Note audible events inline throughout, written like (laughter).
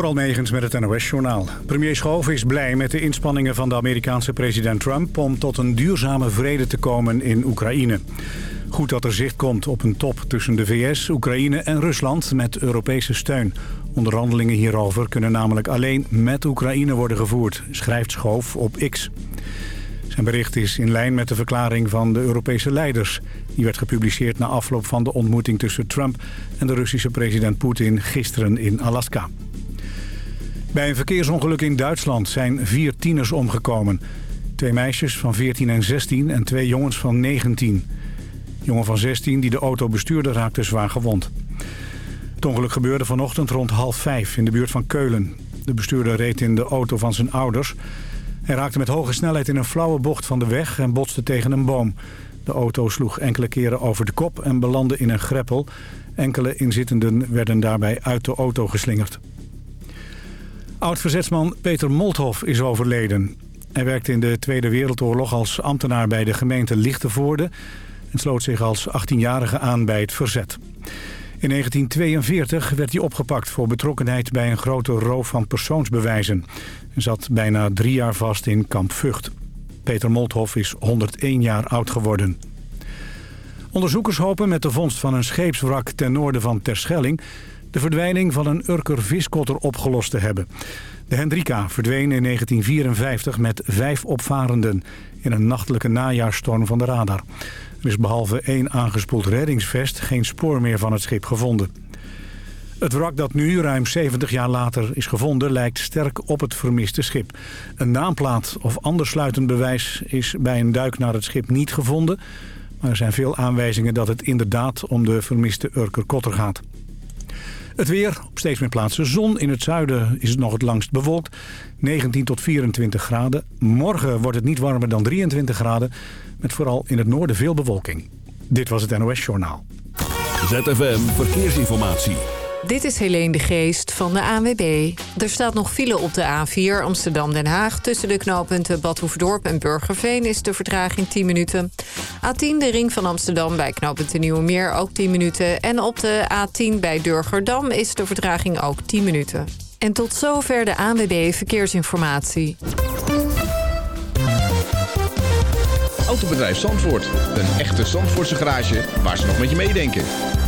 Door Almegens met het NOS-journaal. Premier Schoof is blij met de inspanningen van de Amerikaanse president Trump... om tot een duurzame vrede te komen in Oekraïne. Goed dat er zicht komt op een top tussen de VS, Oekraïne en Rusland met Europese steun. Onderhandelingen hierover kunnen namelijk alleen met Oekraïne worden gevoerd, schrijft Schoof op X. Zijn bericht is in lijn met de verklaring van de Europese leiders. Die werd gepubliceerd na afloop van de ontmoeting tussen Trump en de Russische president Poetin gisteren in Alaska. Bij een verkeersongeluk in Duitsland zijn vier tieners omgekomen. Twee meisjes van 14 en 16 en twee jongens van 19. jongen van 16 die de auto bestuurde raakte zwaar gewond. Het ongeluk gebeurde vanochtend rond half vijf in de buurt van Keulen. De bestuurder reed in de auto van zijn ouders. Hij raakte met hoge snelheid in een flauwe bocht van de weg en botste tegen een boom. De auto sloeg enkele keren over de kop en belandde in een greppel. Enkele inzittenden werden daarbij uit de auto geslingerd. Oud-verzetsman Peter Molthoff is overleden. Hij werkte in de Tweede Wereldoorlog als ambtenaar bij de gemeente Lichtenvoorde... en sloot zich als 18-jarige aan bij het verzet. In 1942 werd hij opgepakt voor betrokkenheid bij een grote roof van persoonsbewijzen. Hij zat bijna drie jaar vast in kamp Vught. Peter Molthoff is 101 jaar oud geworden. Onderzoekers hopen met de vondst van een scheepswrak ten noorden van Terschelling... de verdwijning van een Urker viskotter opgelost te hebben. De Hendrika verdween in 1954 met vijf opvarenden... in een nachtelijke najaarstorm van de radar. Er is behalve één aangespoeld reddingsvest geen spoor meer van het schip gevonden. Het wrak dat nu, ruim 70 jaar later, is gevonden... lijkt sterk op het vermiste schip. Een naamplaat of ander sluitend bewijs is bij een duik naar het schip niet gevonden... maar er zijn veel aanwijzingen dat het inderdaad om de vermiste Urker Kotter gaat. Het weer, op steeds meer plaatsen zon. In het zuiden is het nog het langst bewolkt. 19 tot 24 graden. Morgen wordt het niet warmer dan 23 graden. Met vooral in het noorden veel bewolking. Dit was het NOS Journaal. ZFM Verkeersinformatie. Dit is Helene de Geest van de ANWB. Er staat nog file op de A4 Amsterdam-Den Haag. Tussen de knooppunten Badhoefdorp en Burgerveen is de vertraging 10 minuten. A10 de ring van Amsterdam bij knooppunt Nieuwe Meer ook 10 minuten. En op de A10 bij Durgerdam is de vertraging ook 10 minuten. En tot zover de ANWB Verkeersinformatie. Autobedrijf Zandvoort. Een echte Zandvoortse garage waar ze nog met je meedenken.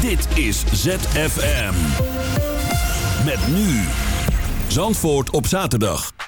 Dit is ZFM. Met nu. Zandvoort op zaterdag.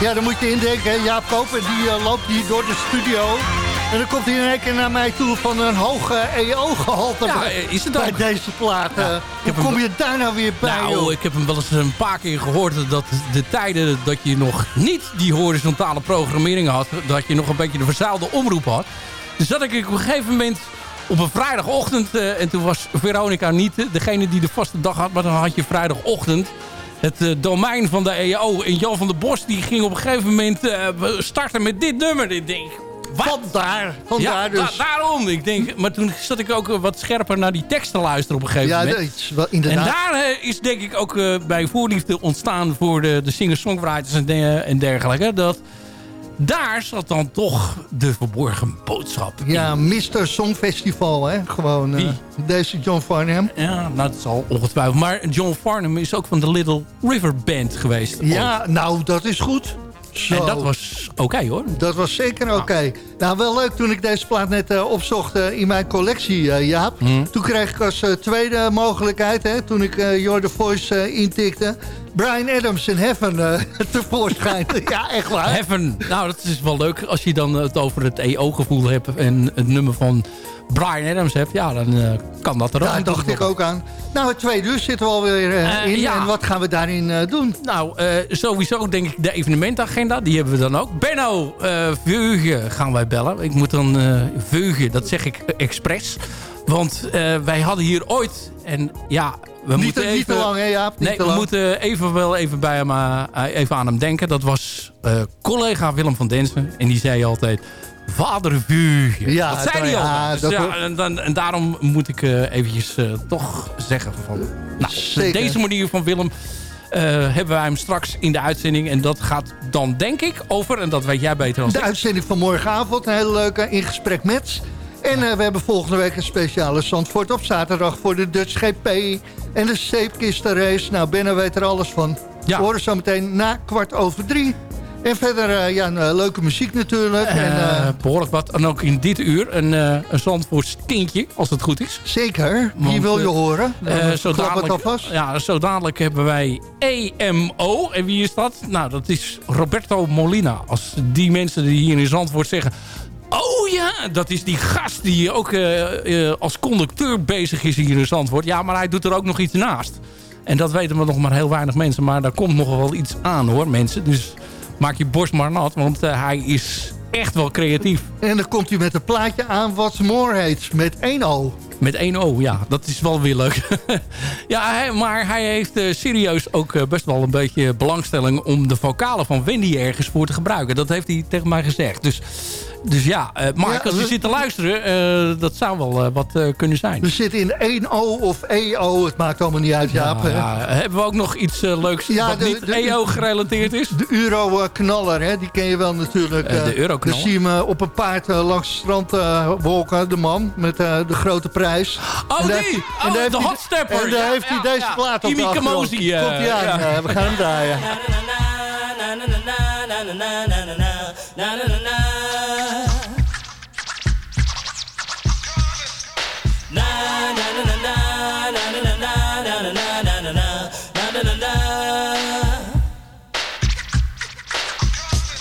Ja, dan moet je indenken. Jaap Koper die loopt hier door de studio. En dan komt hij in één keer naar mij toe van een hoge EO-gehalte ja, is het bij deze plaat. Hoe kom je daar nou weer bij? Nou, ik heb hem wel eens een paar keer gehoord dat de tijden dat je nog niet die horizontale programmering had, dat je nog een beetje de verzuilde omroep had. Dus dat ik op een gegeven moment op een vrijdagochtend, uh, en toen was Veronica niet degene die de vaste dag had, maar dan had je vrijdagochtend het uh, domein van de EO. En Jan van der Bos die ging op een gegeven moment uh, starten met dit nummer. Ik denk, wat? Vandaar, vandaar ja, dus. Da daarom. Ik denk, maar toen zat ik ook wat scherper naar die tekst te luisteren op een gegeven ja, moment. Ja, is wel inderdaad. En daar is denk ik ook bij voorliefde ontstaan voor de, de singer-songwriters en, en dergelijke. Dat daar zat dan toch de verborgen boodschap Ja, Mr. Songfestival, hè? Gewoon uh, deze John Farnham. Ja, nou, dat zal ongetwijfeld. Maar John Farnham is ook van de Little River Band geweest. Ja, nou, dat is goed. Zo. En dat was oké okay, hoor. Dat was zeker oké. Okay. Nou, wel leuk toen ik deze plaat net uh, opzocht uh, in mijn collectie, uh, Jaap. Hmm. Toen kreeg ik als tweede mogelijkheid, hè, toen ik Your The Voice intikte... Brian Adams in Heaven (laughs) tevoorschijn. (laughs) ja, echt waar. Heaven, nou dat is wel leuk als je dan het over het EO-gevoel hebt... en het nummer van Brian Adams hebt, ja, dan uh, kan dat er ook. Ja, daar dacht ik ook aan. Nou, het tweede uur zitten we alweer uh, in. Ja. En wat gaan we daarin doen? Nou, sowieso denk ik de evenementagenda, die hebben we dan ook. Benno Veugen gaan wij bellen. Ik moet dan Veugen, dat zeg ik expres. Want wij hadden hier ooit, en ja, we niet, moeten te, even... Niet te lang, hè Jaap? Niet nee, te we lang. moeten even wel even, bij hem, even aan hem denken. Dat was collega Willem van Densen. En die zei altijd... Vader Vuur. Ja, dat zei hij al. ja, dus dat ja, wordt- en, dan, en daarom moet ik eh, eventjes eh, toch zeggen van... Nou, Zeker. deze manier van Willem eh, hebben wij hem straks in de uitzending. En dat gaat dan denk ik over, en dat weet jij beter dan De ik. uitzending van morgenavond, een hele leuke in gesprek met. En we hebben volgende week een speciale Zandvoort op zaterdag voor de Dutch GP en de zeepkistenrace. Nou, Benno weet er alles van. Ja. We horen zo meteen na kwart over drie. En verder, eh, ja, een, eh, leuke muziek natuurlijk. en, Eh, eh, behoorlijk wat. En ook in dit uur een, een Zandvoorts tintje, als het goed is. zeker, die Want, wil je horen. Zo, dadelijk, ja, zo dadelijk hebben wij EMO. En wie is dat? Nou, dat is Roberto Molina. Als die mensen die hier in Zandvoort zeggen... Oh ja, dat is die gast die ook als conducteur bezig is hier in Zandvoort. Ja, maar hij doet er ook nog iets naast. En dat weten we nog maar heel weinig mensen. Maar daar komt nog wel iets aan hoor, mensen. Dus maak je borst maar nat, want eh, hij is echt wel creatief. En dan komt hij met een plaatje aan wat More heet, met één O. Met één O, ja. Dat is wel weer leuk. (laughs) ja, hij- maar hij heeft eh, serieus ook eh, best wel een beetje belangstelling... om de vocalen van Wendy ergens voor te gebruiken. Dat heeft hij tegen mij gezegd. Dus, dus ja, eh Mark, Ja, als je we- zit te luisteren... eh, dat zou wel eh, wat eh, kunnen zijn. We zitten in één O of EO, het maakt allemaal niet uit, Jaap. Ja, hebben we ook nog iets leuks Ja, wat de- niet de- EO gerelateerd is? De Euro-knaller, hè, die ken je wel natuurlijk. Eh, de Euroknaller? Dan zie je hem op een paard langs het strand eh, wolken, de man met eh, de grote prijs. Oh, En die! hij- en Oh, heeft de hij- hotstepper. En daar Ja, heeft hij ja, deze ja. plaat op Imi de achtergrond. Kamosi, eh, Komt hij aan, ja. we gaan hem draaien. (laughs)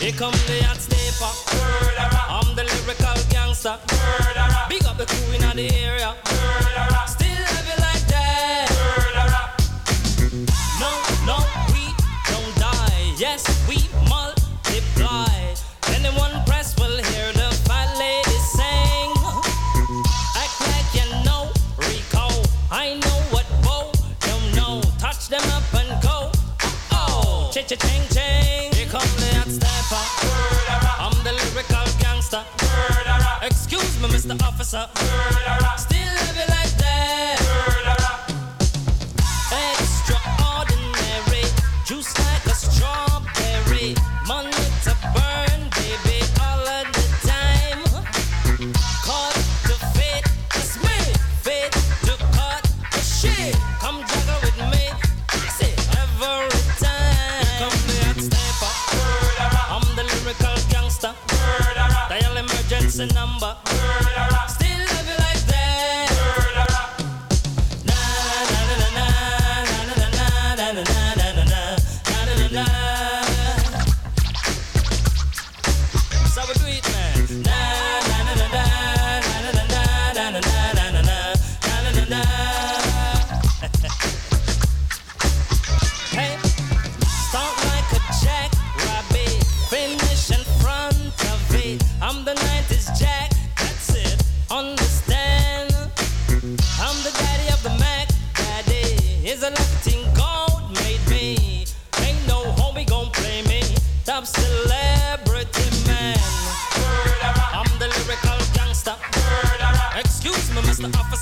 Here come the hot stepper. I'm the lyrical gangster. Big up the crew in the area. Still love you like that. No, no, we don't die. Yes, we multiply. Anyone press will hear the fat lady sing. Act like you know Rico. I know what Bo don't know. Touch them up and go. Oh, cha cha Mr. Officer. Still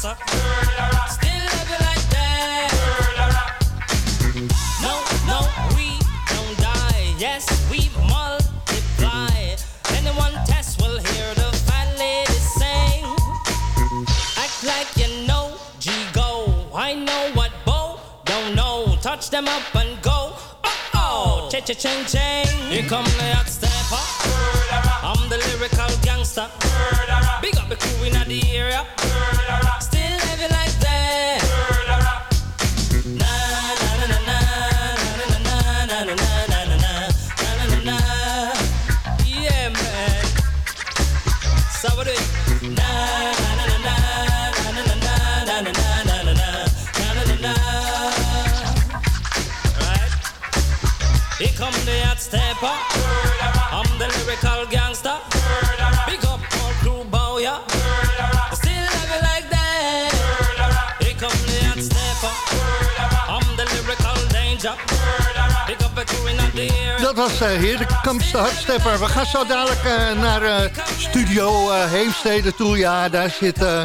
Still love you like that. No, no, we don't die. Yes, we multiply. Anyone test will hear the lady sing. Act like you know, G go. I know what Bo don't know. Touch them up and go. Oh oh, cha cha ching ching. Here come the hot stepper. I'm the lyrical gangster. Big up the crew in the area. Come the hot stepper. I'm the lyrical gangster. Big up all crew bow. Still love like that. Here come the hot stepper. I'm the lyrical danger. Big up the crew in the air. Dat was uh, heer, de Kampste Hardstepper. We gaan zo dadelijk eh, naar eh, studio eh, Heemstede toe. Ja, daar zit eh,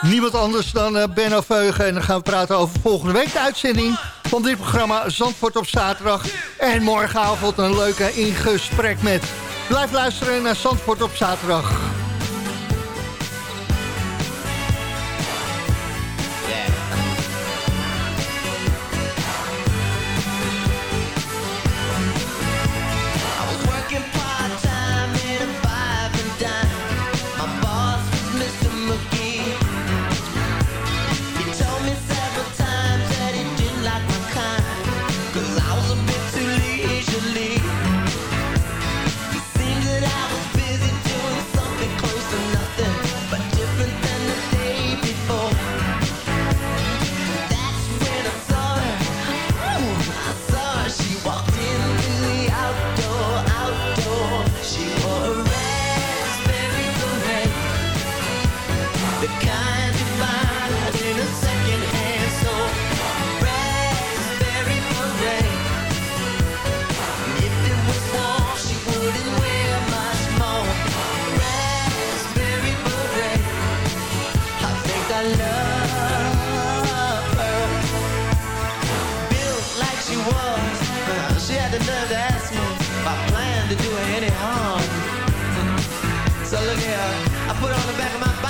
niemand anders dan eh, Benno Veugen. En dan gaan we praten over volgende week de uitzending van dit programma Zandvoort op zaterdag. En morgenavond een leuke ingesprek met... Blijf luisteren naar Zandvoort op zaterdag. to lead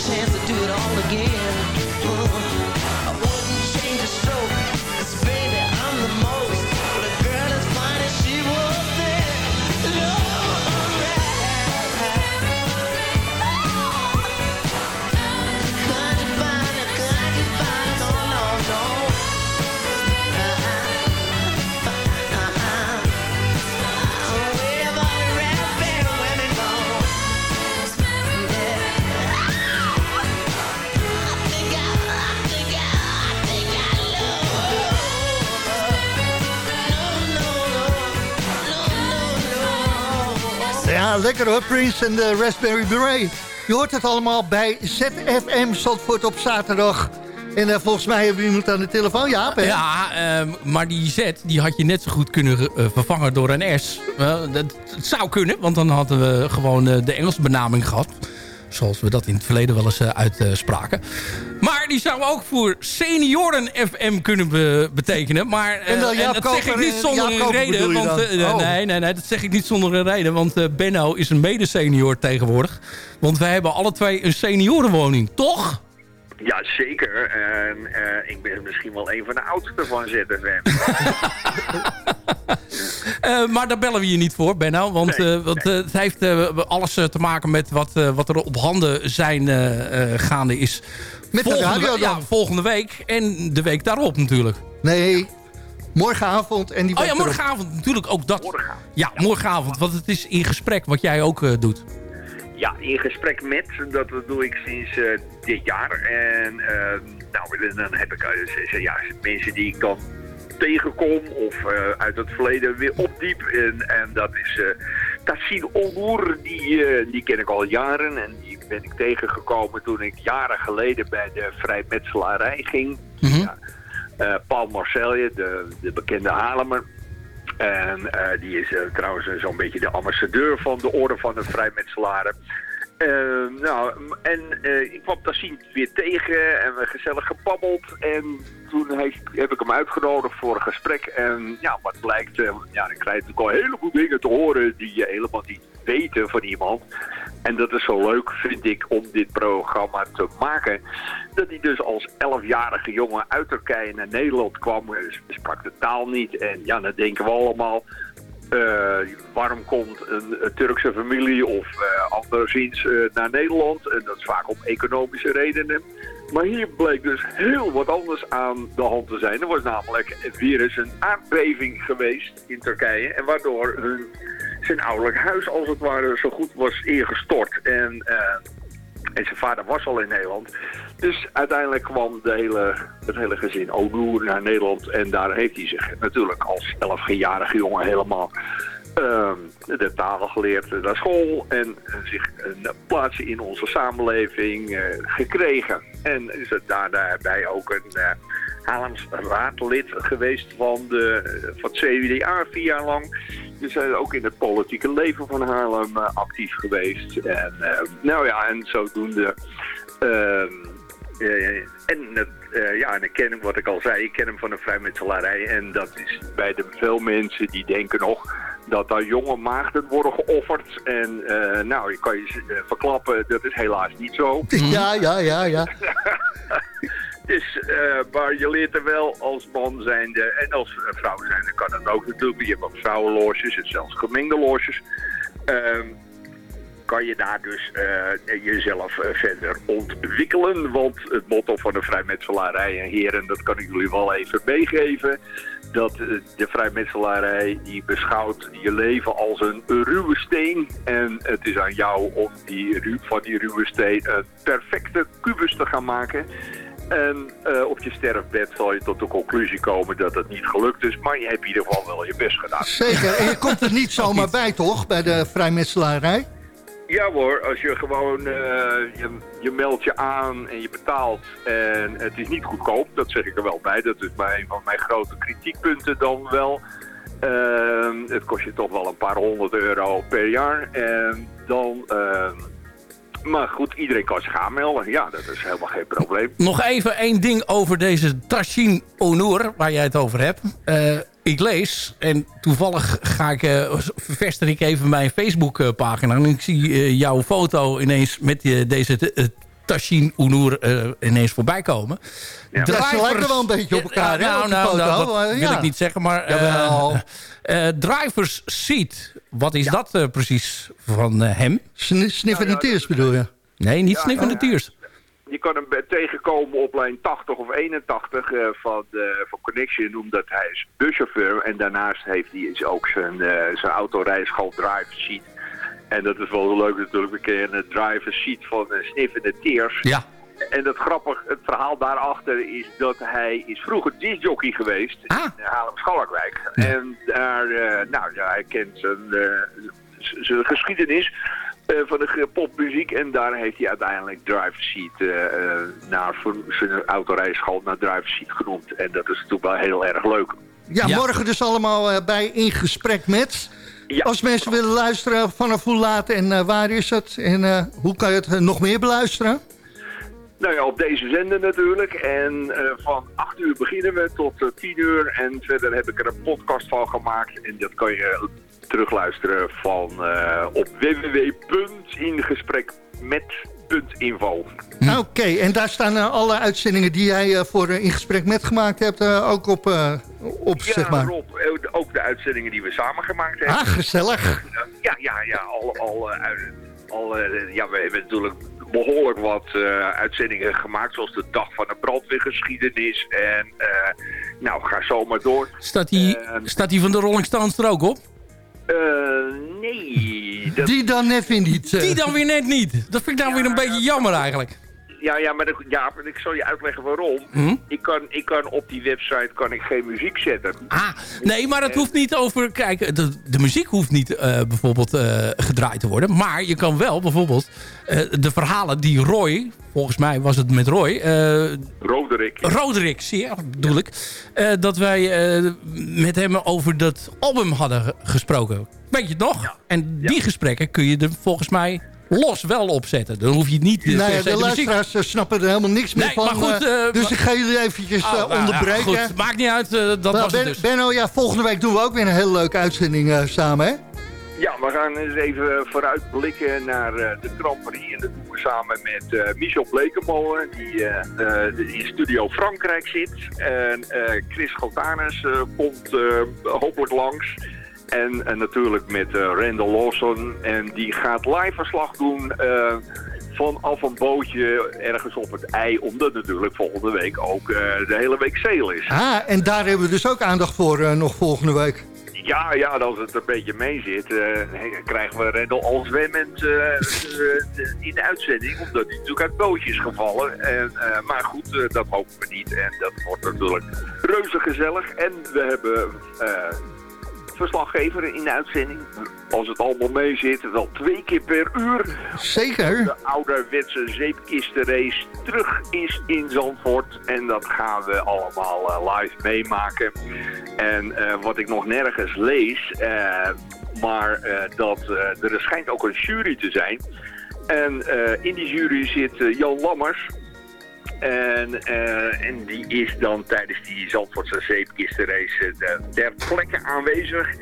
chance to do it all again, lekker hoor, Prince en de Raspberry Beret. Je hoort het allemaal bij ZFM Zandvoort op zaterdag. En eh, volgens mij hebben we iemand aan de telefoon, Jaap. Ja, ehm, maar die Z die had je net zo goed kunnen eh, vervangen door een S. Dat, het zou kunnen, want dan hadden we gewoon eh, de Engelse benaming gehad. Zoals we dat in het verleden wel eens eh, uitspraken. Maar die zou ook voor Senioren FM kunnen be- betekenen. Maar eh, En dat zeg ik niet en zonder een reden. Want, eh, Oh. nee, nee, nee, dat zeg ik niet zonder een reden. Want eh, Benno is een mede-senior tegenwoordig. Want wij hebben alle twee een seniorenwoning, toch? Ja, zeker. En eh, ik ben misschien wel een van de oudste van ZFM. (laughs) Eh, maar daar bellen we je niet voor, Benno. Want, Nee, eh, want eh, het heeft alles te maken met wat, eh, wat er op handen zijn eh, eh, gaande is. Met de volgende, radio we- ja, dan? volgende week en de week daarop natuurlijk. Nee, morgenavond en die Oh ja, erop. morgenavond natuurlijk ook dat. Morgenavond. Ja, morgenavond. Want het is in gesprek wat jij ook eh, doet. Ja, in gesprek met, dat doe ik sinds eh, dit jaar. En nou, dan heb ik ja, mensen die ik dan tegenkom of eh, uit het verleden weer opdiep. En, en dat is eh Tassin Onur, die, eh, die ken ik al jaren. En die ben ik tegengekomen toen ik jaren geleden bij de vrijmetselarij ging. Mhm. ja. Paul Marcelje, de, de bekende Haarlemmer. En die is trouwens zo'n beetje de ambassadeur van de Orde van de Vrijmetselaren. Eh, nou, en eh, ik kwam Tassin weer tegen en we gezellig gebabbeld. En toen heb ik hem uitgenodigd voor een gesprek. En ja, wat blijkt, eh, ja, dan krijg je natuurlijk al een heleboel dingen te horen die je helemaal niet weten van iemand. En dat is zo leuk, vind ik, om dit programma te maken. Dat hij dus als 11-jarige jongen uit Turkije naar Nederland kwam. Hij sprak de taal niet. En ja, dan denken we allemaal... eh, waarom komt een, Turkse familie of eh anderszins eh, naar Nederland? En dat is vaak om economische redenen. Maar hier bleek dus heel wat anders aan de hand te zijn. Er was namelijk weer eens een aardbeving geweest in Turkije. En waardoor hun, zijn ouderlijk huis als het ware zo goed was ingestort. En, en zijn vader was al in Nederland. Dus uiteindelijk kwam de hele, het hele gezin Onur naar Nederland. En daar heeft hij zich natuurlijk als 11-jarige jongen helemaal ehm, de taal geleerd naar school. En zich een plaatsje in onze samenleving eh, gekregen. En is het daar- daarbij ook een uh, Haarlems geweest van, de, van het CWDA vier jaar lang. Hij is ook in het politieke leven van Haarlem eh, actief geweest. En eh, nou ja, en zodoende... ehm, eh, en het, eh, ja, en ik ken hem, wat ik al zei, ik ken hem van de vrijmetselarij. En dat is bij de veel mensen die denken nog dat daar jonge maagden worden geofferd. En nou, ik kan je verklappen, dat is helaas niet zo. Ja, ja, ja, ja. (laughs) Eh, maar je leert er wel als man zijnde en als vrouw zijnde kan het ook natuurlijk. Je hebt ook vrouwenloges en zelfs gemengde loges. Ehm, kan je daar dus eh, jezelf eh, verder ontwikkelen. Want het motto van de vrijmetselarij en heren, dat kan ik jullie wel even meegeven. Dat de vrijmetselarij die beschouwt je leven als een ruwe steen. En het is aan jou om die, van die ruwe steen een perfecte kubus te gaan maken. En eh, op je sterfbed zal je tot de conclusie komen dat het niet gelukt is. Maar je hebt in ieder geval wel je best gedaan. Zeker. En je komt er niet (laughs) zomaar bij, toch? Bij de vrijmetselarij? Ja hoor, als je gewoon, eh, je, je meldt je aan en je betaalt en het is niet goedkoop, dat zeg ik er wel bij. Dat is een van mijn grote kritiekpunten dan wel. Ehm, het kost je toch wel een paar honderd euro per jaar. En dan, ehm, maar goed, iedereen kan zich aanmelden. Ja, dat is helemaal geen probleem. Nog even één ding over deze Tashin Onur, waar jij het over hebt. Eh, ik lees, en toevallig ga ik, vervester ik even mijn Facebookpagina... en ik zie eh, jouw foto ineens met deze uh, Tashin Onur eh, ineens voorbij komen. Ja. Ja, ze lijken wel een beetje op elkaar, hè, op die foto. dat Maar, wil ja. ik niet zeggen, maar... eh, (laughs) eh, driver's seat, wat is dat eh, precies van eh, hem? Sn sniffende tears bedoel je? Nee, niet Ja, sniffende ja. tiers. Je kan hem tegenkomen op lijn 80 of 81 eh, van, de, van Connection, omdat hij is buschauffeur. En daarnaast heeft hij is ook zijn, eh zijn autorijschool driver seat. En dat is wel leuk natuurlijk, we kennen het driver seat van uh, Sniffende Teers. Ja. En het grappig, het verhaal daarachter is dat hij is vroeger discjockey geweest Ah. in Haarlem-Schalkwijk. En daar, eh, nou ja, hij kent zijn, eh, zijn geschiedenis eh, van de popmuziek. En daar heeft hij uiteindelijk driver seat eh, eh, naar voor zijn autorijschool naar driver seat genoemd. En dat is natuurlijk wel heel erg leuk. Ja, Ja. morgen dus allemaal eh, bij In Gesprek Met. Ja. Als mensen willen luisteren, vanaf hoe laat en eh, waar is het? En eh, hoe kan je het eh, nog meer beluisteren? Nou ja, op deze zender natuurlijk. En van 8 uur beginnen we tot eh, 10 uur. En verder heb ik er een podcast van gemaakt. En dat kan je terugluisteren van op www.ingesprekmet.info. Oké, en daar staan eh, alle uitzendingen die jij eh, voor eh, In Gesprek Met gemaakt hebt eh, ook op, eh, op Ja, zeg maar. Rob, eh, ook de uitzendingen die we samen gemaakt hebben. Ah, gezellig. Ja, ja, ja. Al, al, eh, al, eh, ja, we hebben natuurlijk behoorlijk wat eh, uitzendingen gemaakt. Zoals de dag van de brandweergeschiedenis. En eh, nou, ga zo maar door. Staat die, staat die van de Rolling Stones er ook op? Eh, nee. Dat, Die dan net weer niet. eh. Die dan weer net niet. Dat vind ik dan weer een beetje jammer eigenlijk. Ja, ja, maar dat- ja, maar ik zal je uitleggen waarom. Hm? Ik, kan, ik kan op die website kan ik geen muziek zetten. Ah, nee, maar het hoeft niet over... Kijk, de, de muziek hoeft niet eh, bijvoorbeeld eh, gedraaid te worden. Maar je kan wel bijvoorbeeld eh, de verhalen die Roy... Volgens mij was het met Roy... eh Roderick. Roderick, zie je, bedoel ik. eh, dat wij eh, met hem over dat album hadden ge- gesproken. Weet je het nog? En die gesprekken kun je er volgens mij los wel opzetten. Dan hoef je het niet... Nou se de luisteraars eh, snappen er helemaal niks meer Nee, van. maar goed, eh, eh, dus ik ga jullie eventjes Oh, eh, nou, nou, onderbreken. goed, maakt niet uit, eh, dat Nou, was het ben, dus. Benno, ja, volgende week doen we ook weer een hele leuke uitzending eh, samen, hè? Ja, we gaan eens even vooruitblikken naar eh, de Grand Prix. En dat doen we samen met eh, Michel Blekemolen, die in Studio Frankrijk zit. En eh, Chris Gotanus eh, komt eh, hopelijk langs. En, en natuurlijk met eh Randall Lawson. En die gaat live verslag doen eh, vanaf een bootje ergens op het ei. Omdat natuurlijk volgende week ook eh, de hele week zeel is. Ah, en daar hebben we dus ook aandacht voor eh, nog volgende week. Ja, ja, als het een beetje mee zit, eh, krijgen we Rendel al zwemmend eh, eh, in de uitzending. Omdat hij natuurlijk uit bootjes is gevallen. En, eh, maar goed, eh, dat hopen we niet. En dat wordt natuurlijk reuze gezellig. En we hebben eh, verslaggever in de uitzending. Als het allemaal mee zit, wel twee keer per uur. Zeker. De ouderwetse zeepkistenrace terug is in Zandvoort. En dat gaan we allemaal eh, live meemaken. En eh, wat ik nog nergens lees, eh, maar eh, dat eh, er schijnt ook een jury te zijn. En eh, in die jury zit Jan Lammers. En, eh, en die is dan tijdens die Zandvoortse zeepkistenrace eh, ter plekke aanwezig.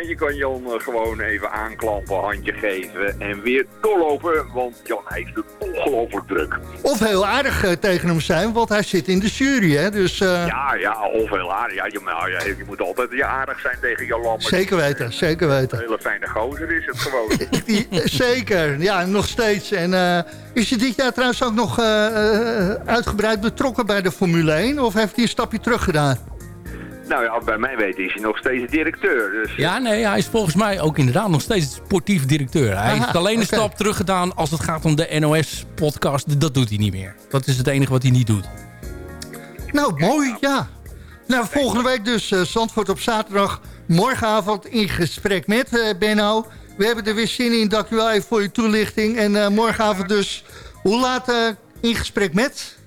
En je kan Jan eh, gewoon even aanklampen, handje geven en weer doorlopen. Want Jan heeft het ongelooflijk druk. Of heel aardig eh, tegen hem zijn, want hij zit in de jury, hè? Dus eh, Ja, ja, of heel aardig. Ja, je, nou, ja, je moet altijd ja, aardig zijn tegen Jan Lammers. zeker weten, zeker Een weten. hele fijne gozer is het gewoon. (laughs) Die- zeker, ja, nog steeds. En is hij dit jaar trouwens ook nog uitgebreid betrokken bij de Formule 1? Of heeft hij een stapje terug gedaan? Nou ja, bij mij weten is hij nog steeds directeur. Dus Ja, nee, hij is volgens mij ook inderdaad nog steeds sportief directeur. Hij Aha, heeft alleen een stap terug gedaan als het gaat om de NOS-podcast. Dat doet hij niet meer. Dat is het enige wat hij niet doet. Nou, mooi, ja. Nou, volgende week dus eh, Zandvoort op zaterdag. Morgenavond in gesprek met eh, Benno. We hebben er weer zin in. Dank u wel even voor je toelichting. En eh, morgenavond dus, hoe laat eh, in gesprek met?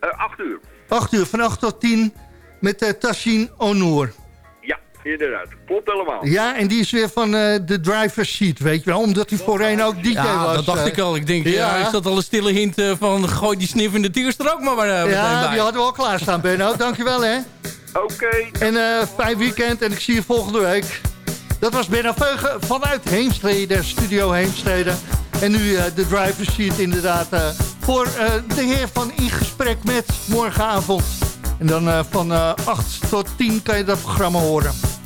eh, acht uur. 8 uur, van 8 tot 10 met uh, Tassin Onour. Ja, inderdaad. Klopt helemaal. Ja, en die is weer van eh, de driver's seat, weet je wel. Omdat hij voorheen ook DJ Ja, was. dat dacht eh. ik al. Ik denk, ja. ja. is dat al een stille hint eh, van... gooi die sniffende tiers er ook maar, maar Ja, bij. die hadden we al klaarstaan, Benno. (laughs) Dankjewel, hè. Oké. En eh fijn weekend en ik zie je volgende week. Dat was Benno Veugen vanuit Heemstede, Studio Heemstede. En nu eh, de driver's seat inderdaad voor eh, de heer van In Gesprek met morgenavond. En dan eh, van eh 8 tot 10 kan je dat programma horen.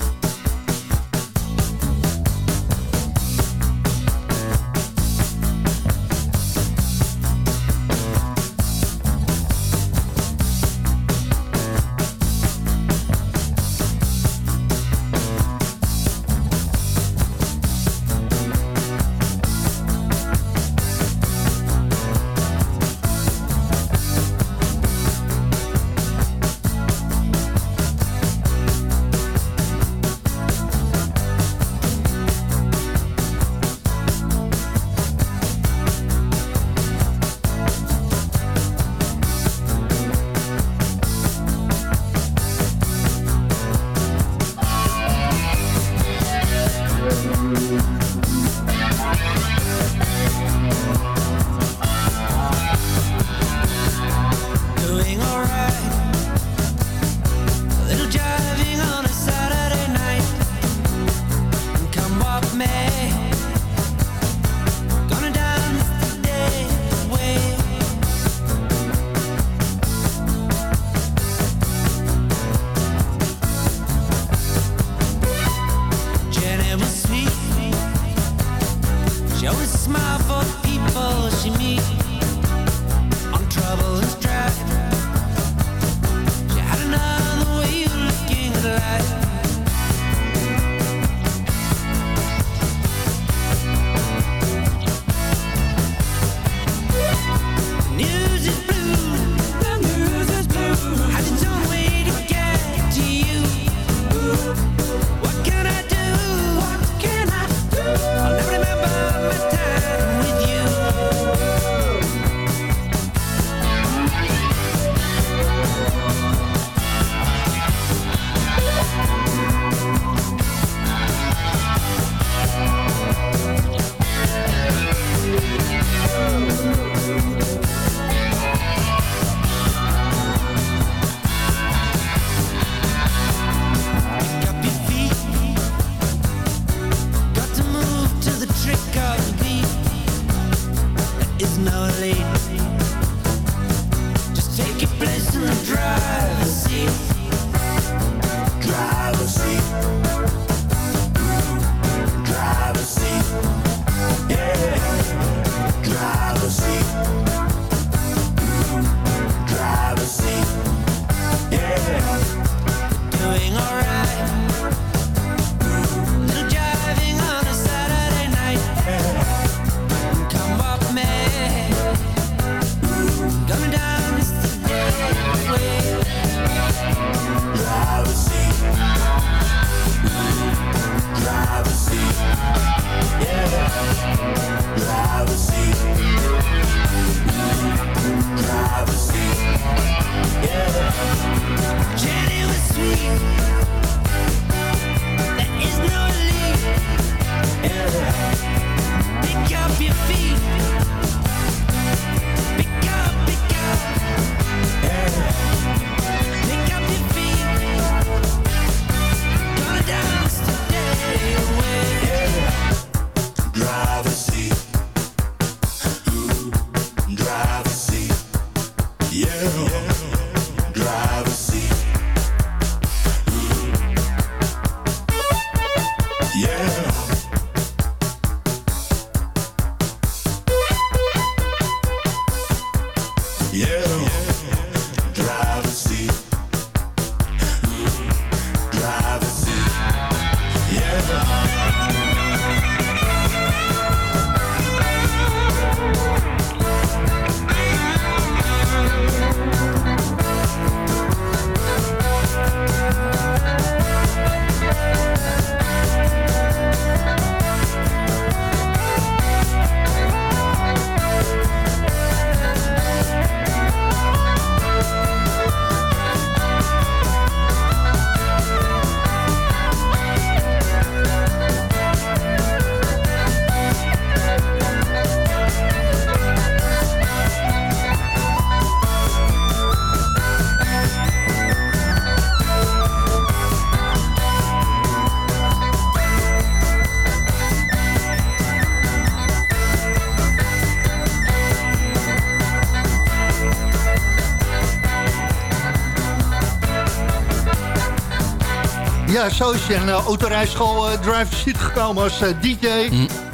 Ja, zo is hij aan de autorijschool uh, Driver Seat gekomen als eh, DJ.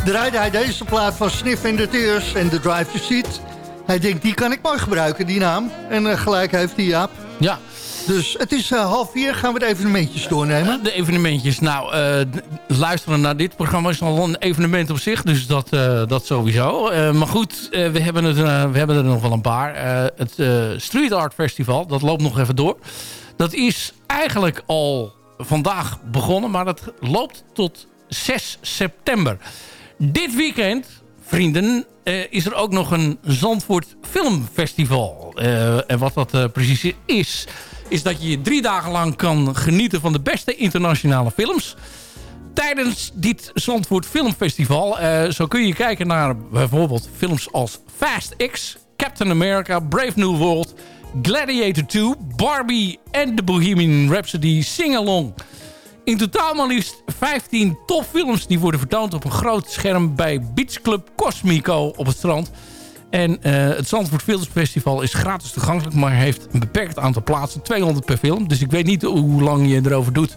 Draaide hij deze plaat van Sniff in the Tears en de Driver Seat. Hij denkt, die kan ik mooi gebruiken, die naam. En eh, gelijk heeft hij Jaap. Ja. Dus het is half vier, gaan we de evenementjes doornemen. De evenementjes. Nou, eh, d- luisteren naar dit programma is al een evenement op zich. Dus dat, eh, dat sowieso. Eh, maar goed, eh, we, hebben het, eh, we hebben er nog wel een paar. Eh, het eh, Street Art Festival, dat loopt nog even door. Dat is eigenlijk al vandaag begonnen. Maar dat loopt tot 6 september. Dit weekend, vrienden, eh, is er ook nog een Zandvoort Filmfestival. Eh, en wat dat eh, precies is, is dat je drie dagen lang kan genieten van de beste internationale films. Tijdens dit Zandvoort Filmfestival zo kun je kijken naar bijvoorbeeld films als Fast X, Captain America, Brave New World, Gladiator 2, Barbie en The Bohemian Rhapsody Sing Along. In totaal maar liefst 15 topfilms die worden vertoond op een groot scherm bij Beach Club Cosmico op het strand. En eh, het Zandvoort Films Festival is gratis toegankelijk, maar heeft een beperkt aantal plaatsen, 200 per film. Dus ik weet niet hoe lang je erover doet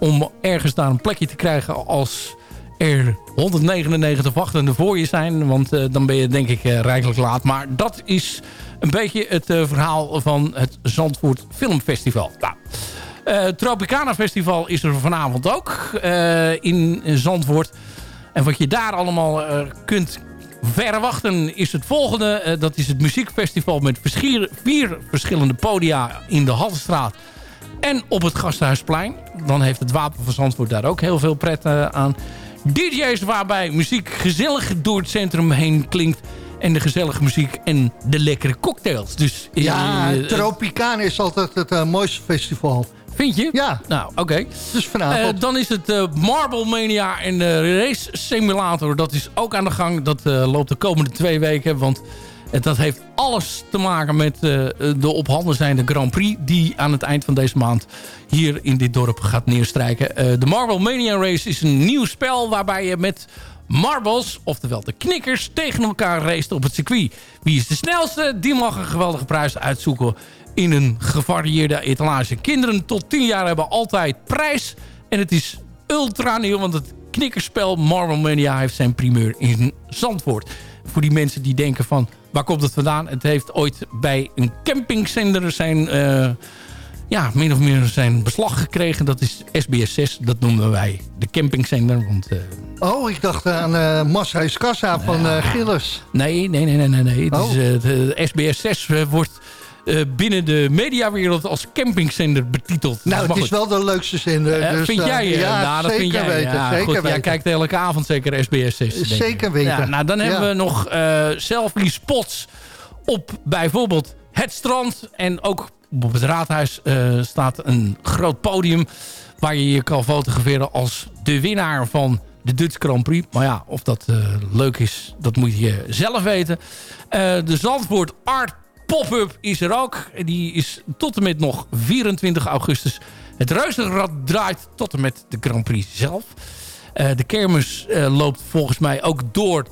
om ergens daar een plekje te krijgen als er 199 wachtenden voor je zijn. Want eh, dan ben je denk ik eh, rijkelijk laat. Maar dat is een beetje het eh, verhaal van het Zandvoort Filmfestival. Nou, Tropicana Festival is er vanavond ook in Zandvoort. En wat je daar allemaal kunt verwachten is het volgende. Dat is het muziekfestival met vier verschillende podia in de Haltestraat en op het Gasthuisplein. Dan heeft het Wapen van Zandvoort daar ook heel veel pret aan. DJ's waarbij muziek gezellig door het centrum heen klinkt. En de gezellige muziek en de lekkere cocktails. Dus, Ja, eh, Tropicana is altijd het eh, mooiste festival. Vind je? Ja. Nou, oké. Dus vanavond. Eh, dan is het eh, Marble Mania en de Race Simulator. Dat is ook aan de gang. Dat loopt de komende twee weken. Want eh, dat heeft alles te maken met eh, de op handen zijnde Grand Prix... die aan het eind van deze maand hier in dit dorp gaat neerstrijken. Eh, de Marble Mania Race is een nieuw spel waarbij je met marbles, oftewel de knikkers, tegen elkaar racet op het circuit. Wie is de snelste? Die mag een geweldige prijs uitzoeken in een gevarieerde etalage. Kinderen tot 10 jaar hebben altijd prijs. En het is ultra nieuw, want het knikkerspel Marble Mania heeft zijn primeur in Zandvoort. Voor die mensen die denken van, waar komt het vandaan? Het heeft ooit bij een campingzender zijn... eh, ja, min of meer zijn beslag gekregen. Dat is SBS 6. Dat noemen wij de campingzender. Want eh, Oh, ik dacht aan uh, Massa is Kassa van eh, Gilles. Nee, nee, nee, nee, nee. nee. Het Oh. is, eh, de SBS 6 eh, wordt eh, binnen de mediawereld als campingzender betiteld. Nou, het is goed. wel de leukste zender. Dus, vind eh, jij? ja, nou, dat zeker vind jij. weten. ja, zeker goed, weten. Jij kijkt elke avond zeker SBS 6. denk ik. Zeker weten. Ja, nou, dan hebben we nog selfie spots op bijvoorbeeld het strand. En ook op het raadhuis staat een groot podium... waar je je kan fotograferen als de winnaar van de Dutch Grand Prix. Maar ja, of dat leuk is, dat moet je zelf weten. Eh, de Zandvoort Art Pop-up is er ook. Die is tot en met nog 24 augustus. Het reuzenrad draait tot en met de Grand Prix zelf. Eh, de kermis eh, loopt volgens mij ook door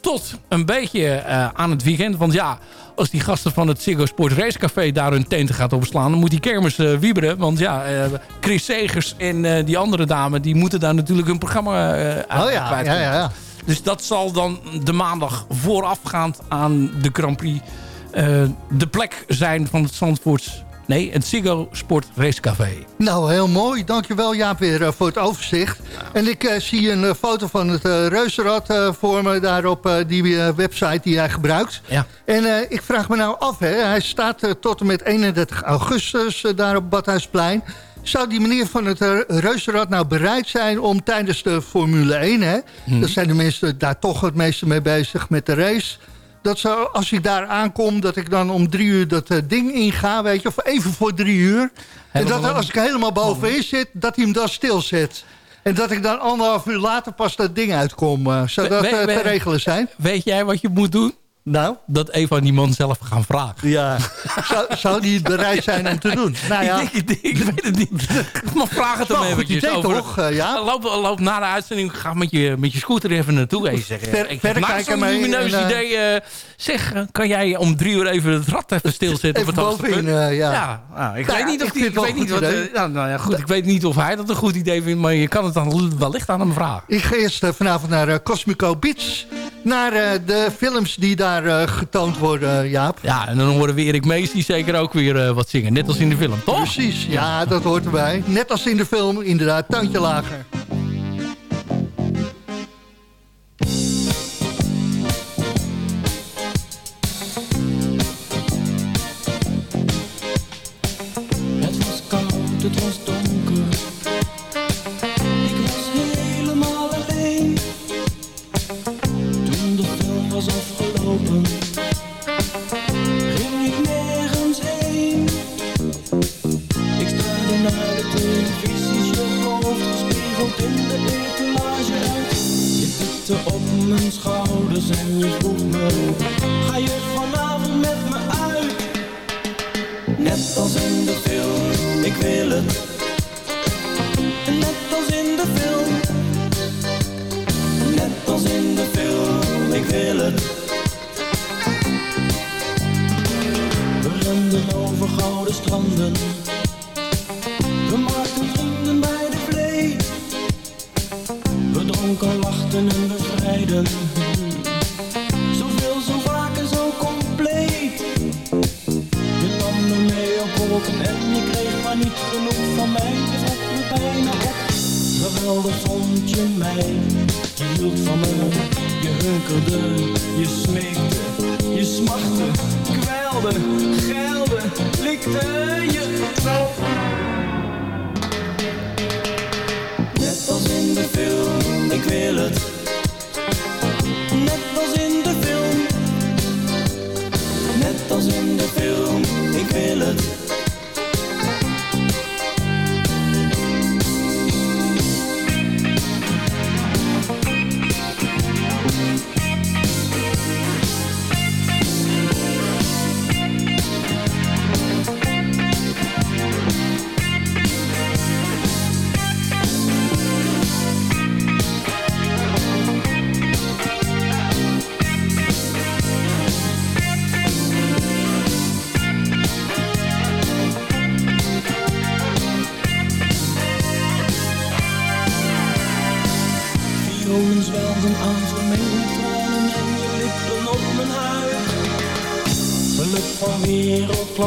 tot een beetje eh, aan het weekend. Want ja, als die gasten van het Ziggo Sport Racecafé daar hun tenten gaat opslaan... dan moet die kermis wieberen. Want ja, Chris Segers en die andere dame... die moeten daar natuurlijk hun programma aan Oh ja, ja, ja. Dus dat zal dan de maandag voorafgaand aan de Grand Prix... eh, de plek zijn van het Zandvoorts... Nee, het Ziggo Sport Racecafé. Nou, heel mooi. Dankjewel Jaap weer eh, voor het overzicht. En ik eh, zie een foto van het reuzenrad voor me daar op die website die hij gebruikt. Ja. En ik vraag me nou af, hè, hij staat tot en met 31 augustus daar op Badhuisplein. Zou die meneer van het reuzenrad nou bereid zijn om tijdens de Formule 1... Hè, dat zijn de mensen daar toch het meeste mee bezig met de race... dat ze, als ik daar aankom, dat ik dan om drie uur dat eh, ding inga, weet je... of even voor drie uur. En dat als ik helemaal bovenin zit, dat hij hem dan stilzet. En dat ik dan anderhalf uur later pas dat ding uitkom. eh, zou dat We- we- te regelen zijn? Weet jij wat je moet doen? Nou? Dat even aan die man zelf gaan vragen. Ja. (laughs) zou, zou die bereid zijn om te doen? Nou ja. Ik, denk, ik, denk- ik weet het niet. (laughs) Maar vraag het hem eventjes idee, over. toch, eh, ja? Loop, loop na de uitzending, ga met je, met je scooter even naartoe. Even zeggen. Ver- ik heb verder nou kijken zo'n lumineus en, eh, idee. eh, zeg, kan jij om drie uur even het rad even stilzetten Even op het bovenin, ja. ja nou, ik Nou weet niet of ik die, weet niet wat. nou, nou ja, goed, ik weet niet of hij dat een goed idee vindt, maar je kan het dan wellicht aan hem vragen. Ik ga eerst vanavond naar Cosmico Beach. Naar eh, de films die daar eh, getoond worden, eh, Jaap. Ja, en dan horen we Erik Mees die zeker ook weer wat zingen. Net als in de film, toch? Precies, ja, dat hoort erbij. Net als in de film, inderdaad, tandje lager. Het was koud, het was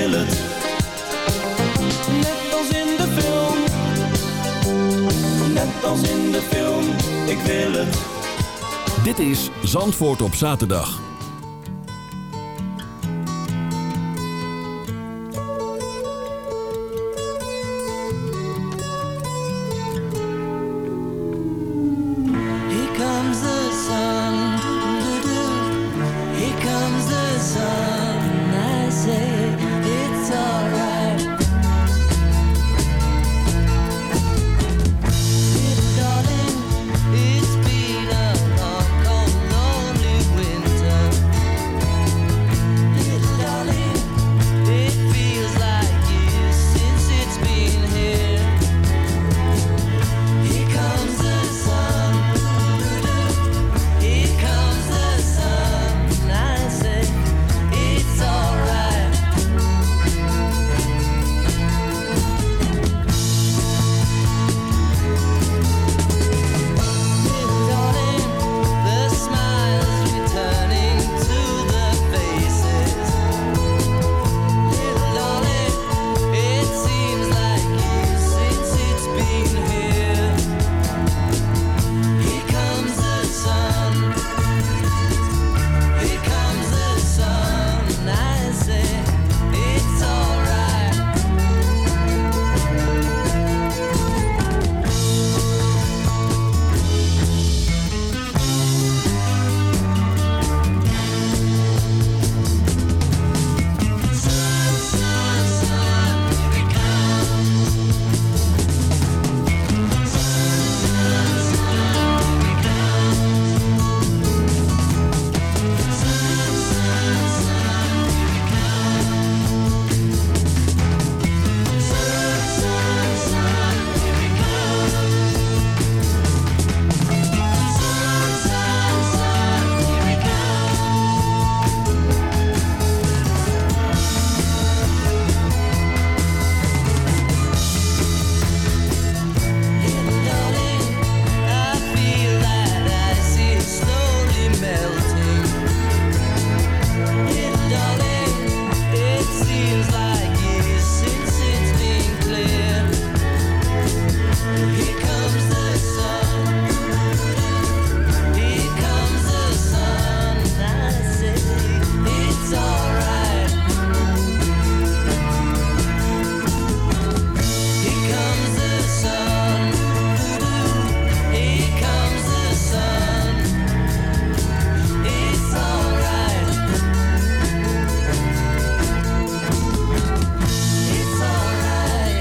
wil het. Net als in de film. Net als in de film. Ik wil het. Dit is Zandvoort op zaterdag.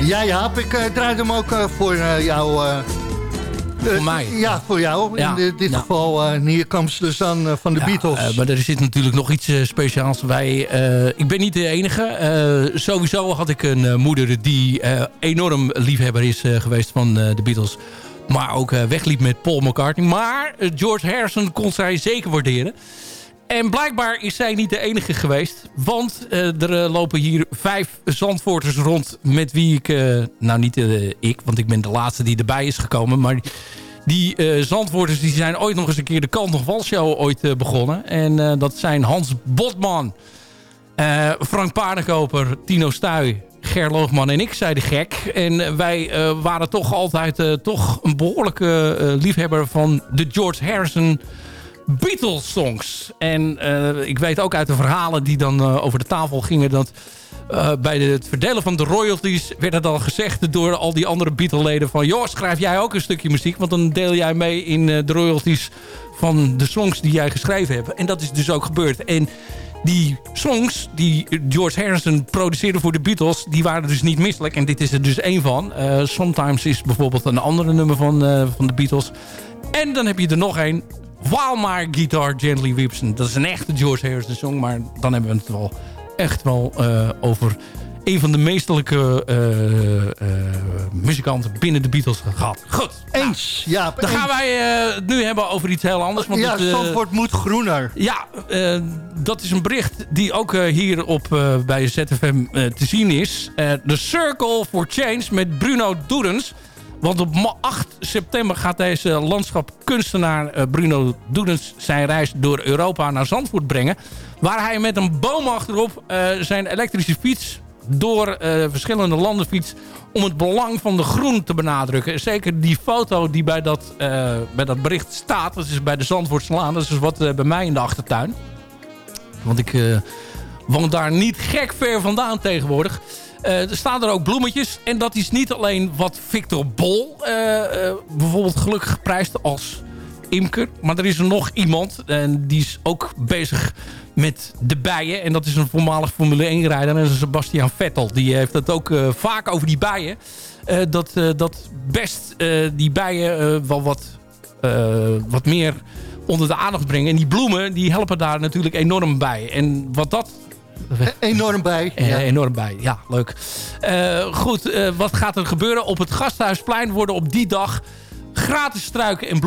Ja, Jaap, ik eh, draai hem ook eh, voor eh, jou. Voor mij? Ja, voor jou. Ja, In di- dit nou. geval uh, Here Comes the Sun van de Ja, Beatles. maar er zit natuurlijk nog iets speciaals bij. Ik ben niet de enige. Sowieso had ik een moeder die enorm liefhebber is geweest van de Beatles. Maar ook wegliep met Paul McCartney. Maar George Harrison kon zij zeker waarderen. En blijkbaar is zij niet de enige geweest. Want eh, er eh, lopen hier vijf Zandvoorters rond... met wie ik... eh, nou, niet ik, want ik ben de laatste die erbij is gekomen... maar die Zandvoorters die zijn ooit nog eens een keer de Kant nog Wal show ooit begonnen. En dat zijn Hans Botman, Frank Paardenkoper, Tino Stuy, Ger Loogman en ik, zei de gek. En wij waren toch altijd toch een behoorlijke eh, liefhebber van de George Harrison Beatles songs. En eh, ik weet ook uit de verhalen die dan eh, over de tafel gingen... dat eh, bij het verdelen van de royalties werd het al gezegd door al die andere Beatle-leden van... joh, schrijf jij ook een stukje muziek, want dan deel jij mee in de royalties van de songs die jij geschreven hebt. En dat is dus ook gebeurd. En die songs die George Harrison produceerde voor de Beatles... die waren dus niet misselijk. En dit is er dus één van. Sometimes is bijvoorbeeld een andere nummer van, van de Beatles. En dan heb je er nog één. While My Guitar Gently Weeps. En Dat is een echte George Harrison song. Maar dan hebben we het wel echt wel eh, over een van de meestelijke eh, eh, muzikanten binnen de Beatles gehad. Goed. Eens, ja. Dan gaan wij het nu hebben over iets heel anders. Want ja, het, moet groener. ja, dat is een bericht die ook hier op, bij ZFM te zien is. The Circle for Change met Bruno Doedens. Want op ma- 8 september gaat deze landschapkunstenaar eh, Bruno Doedens... zijn reis door Europa naar Zandvoort brengen. Waar hij met een boom achterop eh, zijn elektrische fiets... door eh, verschillende landen fietst... om het belang van de groen te benadrukken. Zeker die foto die bij dat, bij dat bericht staat... dat is bij de Zandvoortslaan. Dat is dus wat bij mij in de achtertuin. Want ik woon daar niet gek ver vandaan tegenwoordig. Eh, er staan er ook bloemetjes. En dat is niet alleen wat Victor Bol eh, eh, bijvoorbeeld gelukkig geprijsd als imker. Maar er is er nog iemand. En die is ook bezig met de bijen. En dat is een voormalig Formule 1 rijder. En dat is Sebastian Vettel. Die heeft het ook vaak over die bijen. Dat, dat best die bijen wel wat, wat meer onder de aandacht brengen. En die bloemen die helpen daar natuurlijk enorm bij. En wat dat Enorm bij. eh, Ja. Enorm bij, ja, leuk. Eh, goed, eh, wat gaat er gebeuren? Op het Gasthuisplein worden op die dag gratis struiken en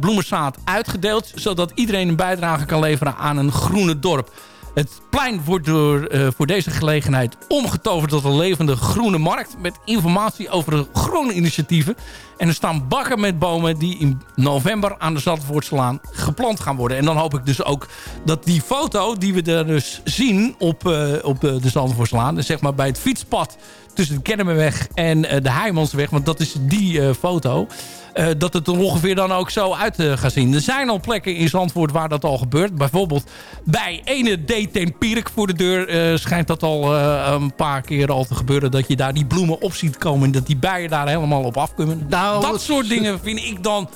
bloemenzaad uitgedeeld... zodat iedereen een bijdrage kan leveren aan een groene dorp. Het plein wordt door, eh, voor deze gelegenheid omgetoverd tot een levende groene markt... met informatie over de groene initiatieven. En er staan bakken met bomen die in november aan de Zandvoortslaan geplant gaan worden. En dan hoop ik dus ook dat die foto die we er dus zien op, eh, op de, de Zandvoortslaan... dus zeg maar bij het fietspad tussen de Kennemerweg en eh, de Heijmansweg... want dat is die eh, foto... eh, dat het er ongeveer dan ook zo uit eh, gaat zien. Er zijn al plekken in Zandvoort waar dat al gebeurt. Bijvoorbeeld bij ene D. Pierik voor de deur... eh, schijnt dat al eh, een paar keer al te gebeuren... dat je daar die bloemen op ziet komen... en dat die bijen daar helemaal op afkomen. Nou, dat soort dingen vind ik dan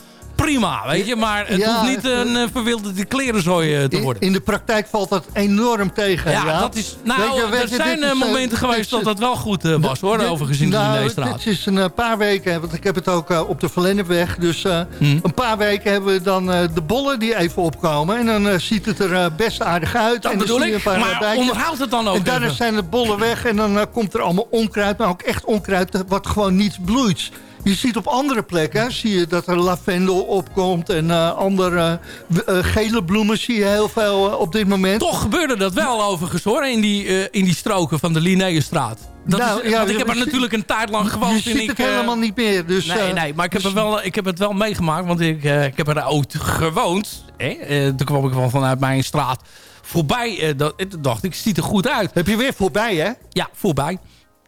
prima, weet je. Maar het Ja, hoeft niet een uh, verwilderde klerenzooi eh, te worden. in de praktijk valt dat enorm tegen. ja, dat is... Nou, je- er zijn dit eh, is, eh, momenten geweest dit dat dat wel goed eh, was, hoor. Dit- Overigens in de nou, Linnéestraat. Het is een eh, paar weken, want ik heb het ook eh, op de Verlennepweg. Dus eh, Hm. een paar weken hebben we dan eh, de bollen die even opkomen. En dan eh, ziet het er eh, best aardig uit. Dat en dan bedoel zie je ik. een paar Maar bijtjes. onderhoud het dan ook En daarna zijn de bollen weg en dan eh, komt er allemaal onkruid. Maar ook echt onkruid eh, wat gewoon niet bloeit. Je ziet op andere plekken zie je dat er lavendel opkomt. En eh, andere w- eh, gele bloemen zie je heel veel eh, op dit moment. Toch gebeurde dat wel overigens, hoor. In die, eh, in die stroken van de Linnéestraat. Dat Nou, is, ja, want ik je heb er ziet- natuurlijk een tijd lang je gewoond. ziet en ik, het eh, helemaal niet meer. Dus, nee, eh, nee, maar ik heb, dus- er wel, ik heb het wel meegemaakt. Want ik, eh, ik heb er ooit gewoond. Hè? Eh, toen kwam ik wel vanuit mijn straat voorbij. eh, dat, dacht ik, het ziet er goed uit. Heb je weer voorbij, hè? Ja, voorbij.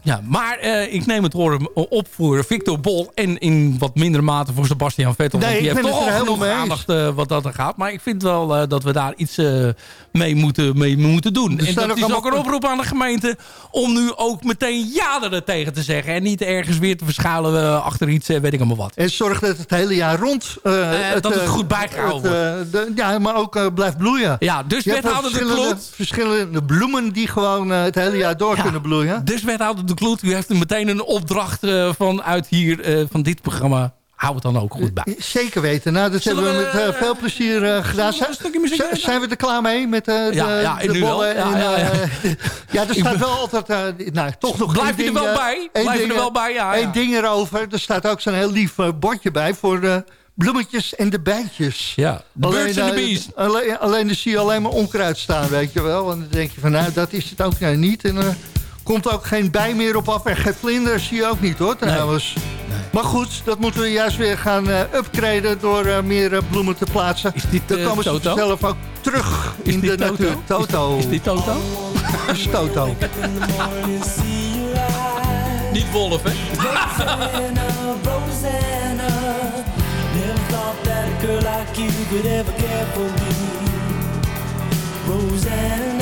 Ja, maar eh, ik neem het horen op voor Victor Bol en in wat mindere mate voor Sebastian Vettel. Nee, want die ik heeft toch het al genoeg aandacht eh, wat dat er gaat. Maar ik vind wel eh, dat we daar iets mee, moeten, mee moeten doen. En dat is ook een oproep aan de gemeente om nu ook meteen ja er tegen te zeggen. En niet ergens weer te verschuilen eh, achter iets, weet ik allemaal wat. En zorg dat het hele jaar rond... eh, dat het goed bijgehouden het, eh, de- ja, maar ook blijft bloeien. Ja, dus wethouder de verschillende, bloemen die gewoon het hele jaar door Ja. kunnen bloeien. Dus wethouder de U heeft er meteen een opdracht eh, vanuit hier, eh, van dit programma. Hou het dan ook goed bij. Zeker weten. Nou, dat Zullen hebben we met eh, veel plezier eh, gedaan. Zijn- we er klaar mee met eh, de, Ja, ja, de bollen? Ja, en, ja, ja. eh, (laughs) ja, er staat wel altijd... eh, nou, toch nog Blijf je er wel eh, bij? Blijf je ding, er wel eh, bij? Ja, één ding erover. Er staat ook zo'n heel lief eh, bordje bij voor de bloemetjes en de bijtjes. Ja, de birds and the eh, bees. Alleen, alleen dan zie je alleen maar onkruid staan, weet je wel. En dan denk je van, nou, dat is het ook nou niet. En komt ook geen bij meer op af. En geen vlinder zie je ook niet, hoor, trouwens. Maar goed, dat moeten we juist weer gaan eh upgraden... door eh, meer eh, bloemen te plaatsen. Is dit, dan komen ze Toto? zelf ook terug Is in de Toto? natuur. Toto. Is dit Toto? Dat (laughs) is Toto. Niet Wolf, hè? Rosanna,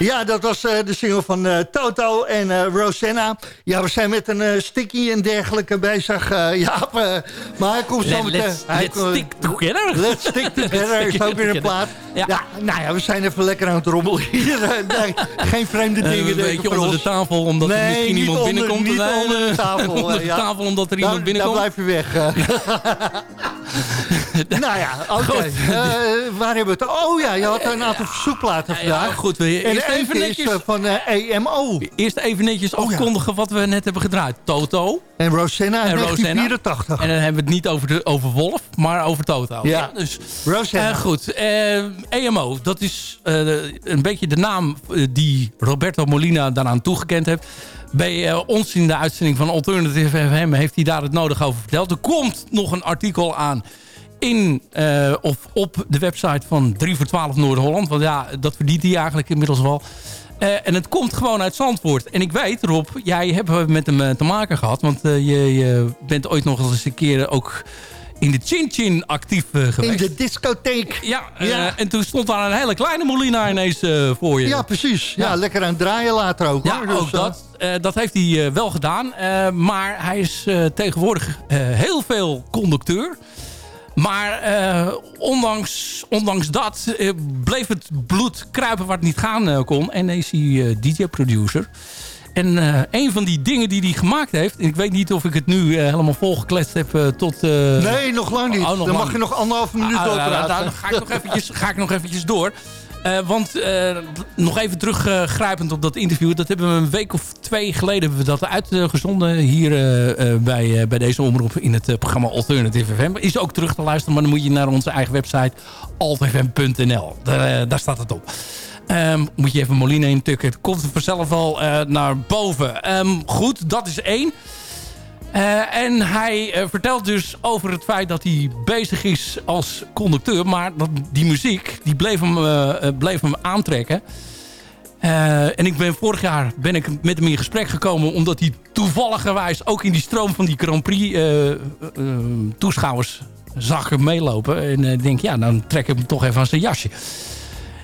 Ja, dat was eh, de single van eh, Toto en eh, Rosanna. Ja, we zijn met een sticky en dergelijke bezig, (laughs) Jaap. maar hij komt zo meteen... let's- hij let's stick together. (laughs) Let's stick (laughs) together is ook weer een plaat. Ja. Ja. nou ja, we zijn even lekker aan het rommelen hier. Nee, geen vreemde dingen. een beetje onder ons. de tafel, omdat er misschien niet iemand onder- binnenkomt. niet Nee, onder de tafel, onder de ja. tafel, omdat er iemand binnenkomt. Daar blijf je weg. (laughs) nou ja, oké. Goed. Eh, waar hebben we het? Oh ja, je had een aantal verzoekplaten Ja, vandaag. goed, we En eerst even is netjes, eh, van eh, EMO. eerst even netjes Oh, ja. afkondigen wat we net hebben gedraaid. Toto En Rosanna in en Rosanna. 1984. En dan hebben we het niet over, de, over Wolf, maar over Toto. Ja. Dus, Rosanna. goed, EMO, dat is een beetje de naam die Roberto Molina daaraan toegekend heeft. Bij ons in de uitzending van Alternative FM heeft hij daar het nodig over verteld. Er komt nog een artikel aan in eh, of op de website van 3 voor 12 Noord-Holland. Want ja, dat verdient hij eigenlijk inmiddels wel. Eh, en het komt gewoon uit Zandvoort. En ik weet, Rob, jij hebt met hem eh, te maken gehad. Want je, je bent ooit nog eens een keer ook in de Chin Chin actief eh, In geweest. de discotheek. Ja, Ja. en toen stond daar een hele kleine Molina ineens voor je. Ja, precies. Ja, Ja. lekker aan het draaien later ook. Ja, hoor. Dus, ook dat. Dat heeft hij wel gedaan. Maar hij is tegenwoordig heel veel conducteur. Maar eh, ondanks, ondanks dat eh, bleef het bloed kruipen wat niet gaan eh, kon. En is hij DJ-producer. En een van die dingen die hij gemaakt heeft... ik weet niet of ik het nu helemaal volgekletst heb tot... Nee, nog lang niet. Oh, nog Dan lang mag je nog anderhalve minuut Ah, doorpraten. nou, nou, dan ga ik nog eventjes, ga ik nog eventjes door. Eh, want eh, nog even teruggrijpend op dat interview. Dat hebben we een week of twee geleden hebben we uitgezonden. Hier eh, bij, bij deze omroep in het programma Alternative FM. Is ook terug te luisteren. Maar dan moet je naar onze eigen website altfm.nl. Daar, daar staat het op. Ehm, moet je even Molina intukken. Het komt vanzelf eh, naar boven. Ehm, goed, dat is één. Eh, en hij eh, vertelt dus over het feit dat hij bezig is als conducteur. Maar dat, die muziek die bleef, hem, eh, bleef hem aantrekken. En ik ben vorig jaar ben ik met hem in gesprek gekomen... omdat hij toevalligerwijs ook in die stroom van die Grand Prix toeschouwers zag hem meelopen. En ik denk, ja, dan trek ik hem toch even aan zijn jasje.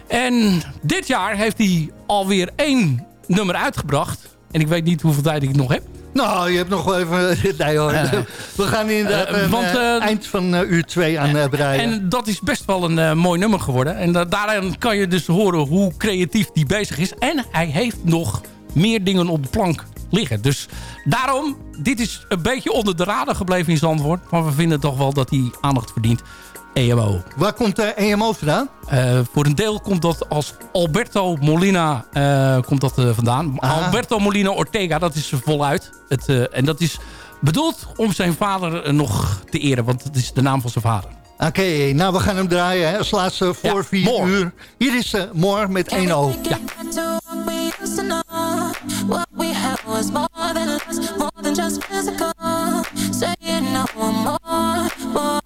En dit jaar heeft hij alweer één nummer uitgebracht. En ik weet niet hoeveel tijd ik nog heb. Nou, je hebt nog wel even... (laughs) Nee hoor. We gaan inderdaad want, eh, eind van uur twee aan breien. En dat is best wel een mooi nummer geworden. En da daarin kan je dus horen hoe creatief die bezig is. En hij heeft nog meer dingen op de plank liggen. Dus daarom, dit is een beetje onder de radar gebleven in Zandvoort. Maar we vinden toch wel dat hij aandacht verdient. EMO. Waar komt de EMO vandaan? Eh, voor een deel komt dat als Alberto Molina eh, komt dat, eh, vandaan. Ah. Alberto Molina Ortega, dat is voluit. Het, eh, en dat is bedoeld om zijn vader eh, nog te eren. Want het is de naam van zijn vader. Oké, nou we gaan hem draaien hè, als laatste voor Ja, vier More. uur. Hier is uh, More met 1 O. Ja. What we had was more than lust, more than just physical. Saying no more, more, more.